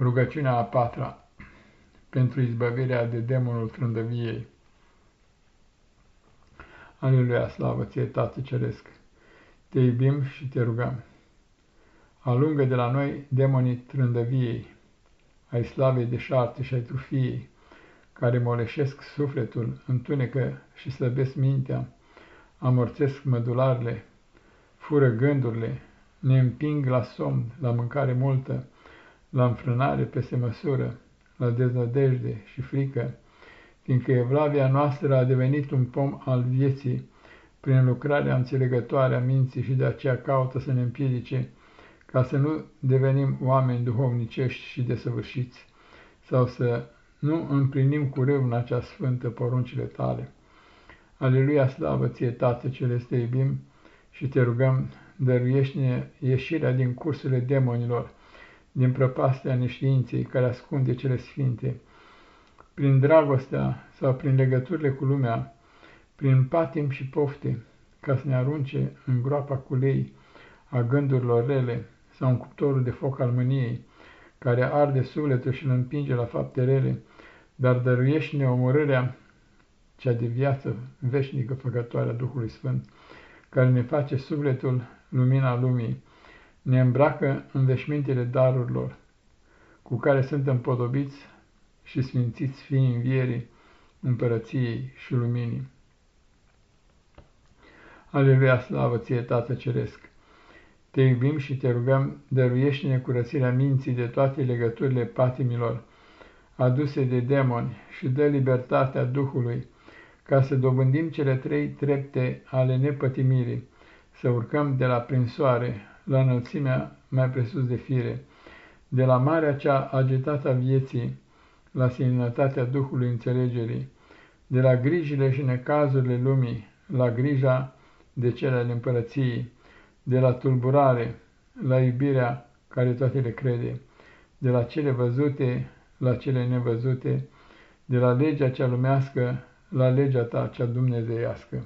Rugăciunea a patra pentru izbăvirea de demonul trândăviei. Aleluia, slavă ție, Tată Ceresc! Te iubim și te rugăm. Alungă de la noi demonii trândăviei, ai slavei de șarte și ai trufiei, care moleșesc sufletul, întunecă și slăbesc mintea, amorțesc mădularele, fură gândurile, ne împing la somn, la mâncare multă, la înfrânare peste măsură, la deznădejde și frică, fiindcă evlavia noastră a devenit un pom al vieții, prin lucrarea înțelegătoare a minții și de aceea caută să ne împiedice, ca să nu devenim oameni duhovnicești și desăvârșiți, sau să nu împlinim cu râvna cea sfântă poruncile tale. Aleluia, slavă ție, Tată Celeste, iubim și te rugăm, dăruiește-ne ieșirea din cursurile demonilor, din prăpastea neștiinței care ascunde cele sfinte, prin dragostea sau prin legăturile cu lumea, prin patim și pofte, ca să ne arunce în groapa cu lei a gândurilor rele sau în cuptorul de foc al mâniei, care arde sufletul și îl împinge la fapte rele, dar dăruiește-ne omorârea cea de viață veșnică făcătoare a Duhului Sfânt, care ne face sufletul lumina lumii, ne îmbracă în veșmintele darurilor, cu care suntem podobiți și sfințiți fii învierii, împărăției și luminii. Aleluia, slavă ție, Tată Ceresc! Te iubim și te rugăm, dăruiește-ne curățirea minții de toate legăturile patimilor aduse de demoni și dă libertatea Duhului, ca să dobândim cele trei trepte ale nepătimirii, să urcăm de la prinsoare la înălțimea mai presus de fire, de la marea cea agitată a vieții la seninătatea Duhului înțelegerii, de la grijile și necazurile lumii la grija de cele ale împărăției, de la tulburare la iubirea care toate le crede, de la cele văzute la cele nevăzute, de la legea cea lumească la legea ta cea dumnezeiască.